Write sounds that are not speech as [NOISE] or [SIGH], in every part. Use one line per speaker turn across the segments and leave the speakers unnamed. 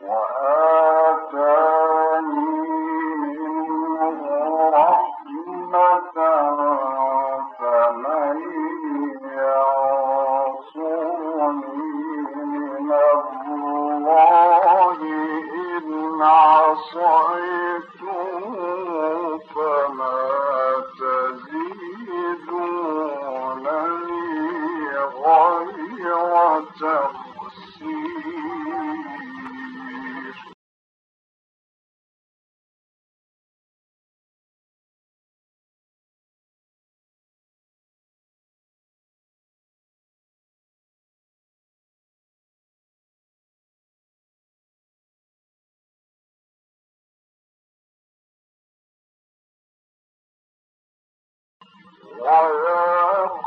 وآل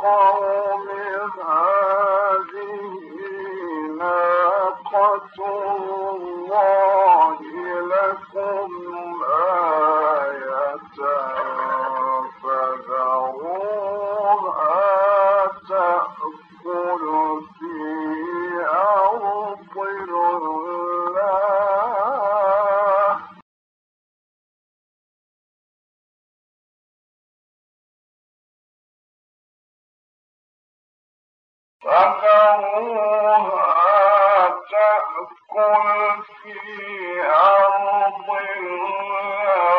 قوم هذه ناقة تأكل في أرض الله.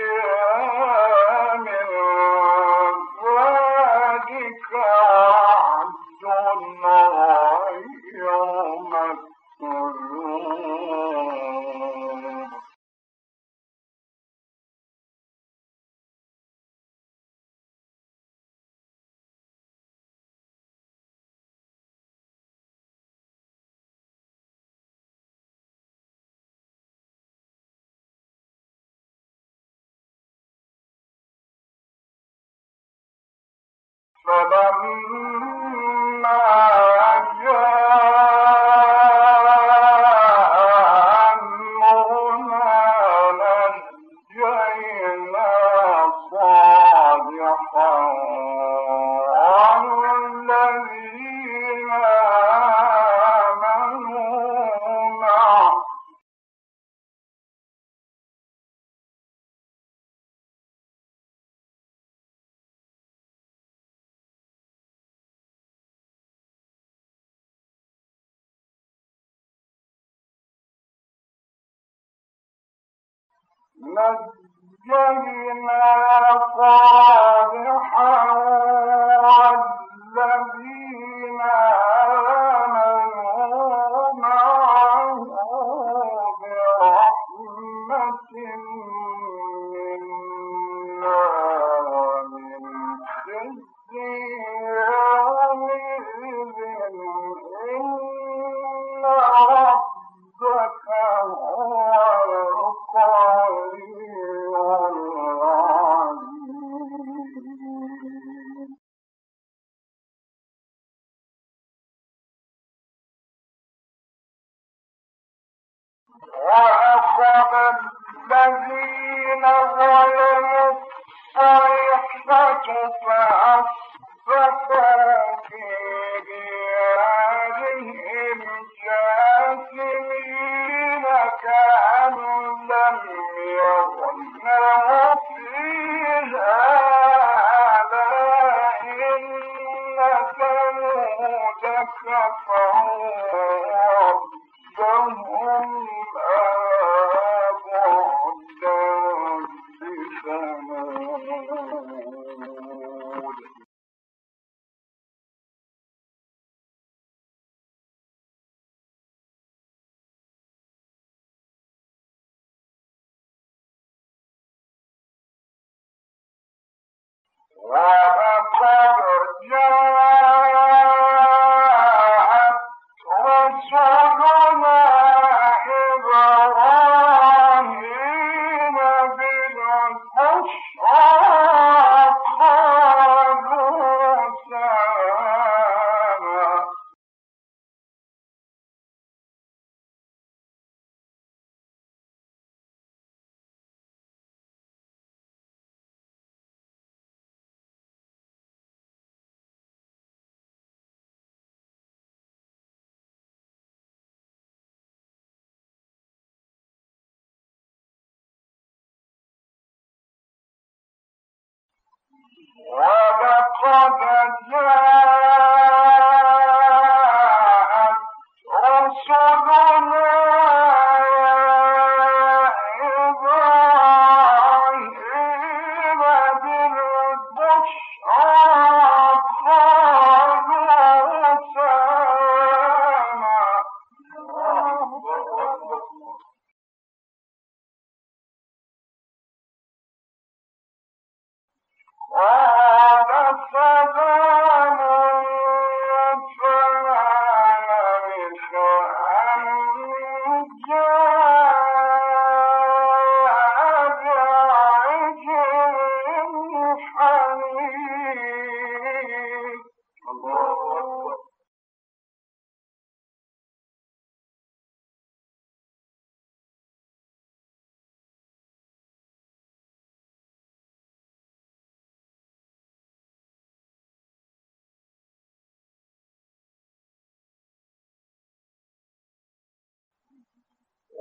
نجينا صالحا وَأَقَامَ ولقد جاء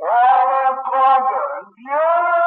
ولقد جاء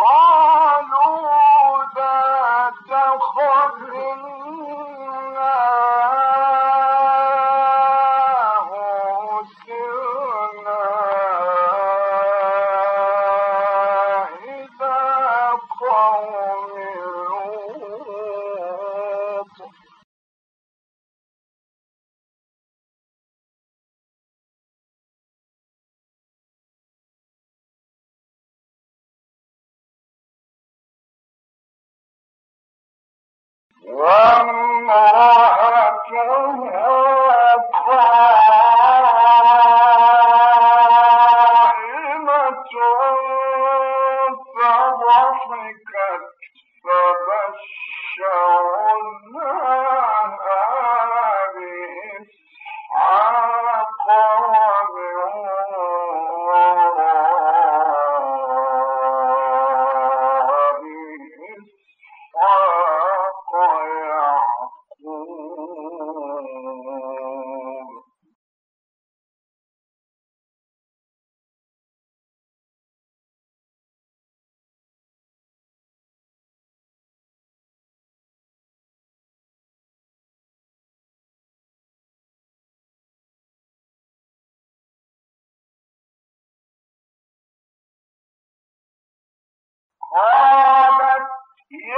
all وامرأته Yeah. [LAUGHS]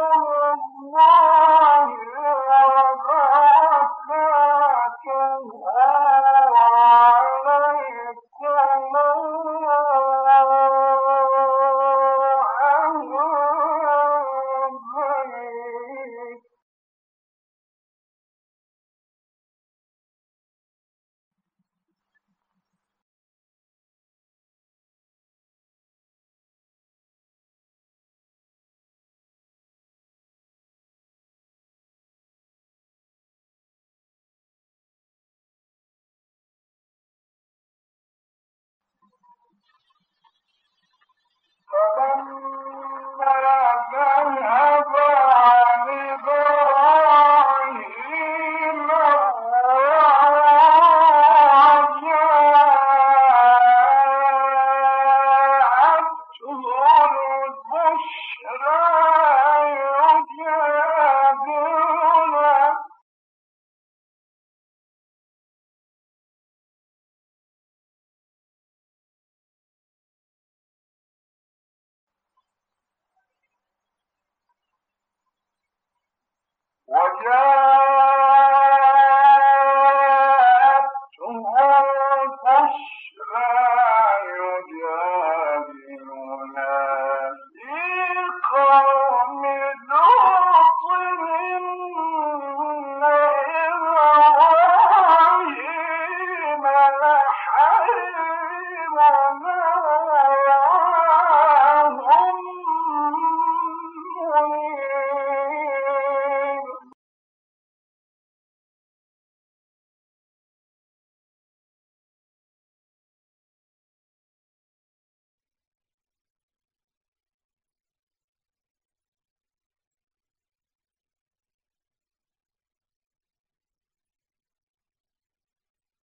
فلما ذهب عن جاءتهم البشرى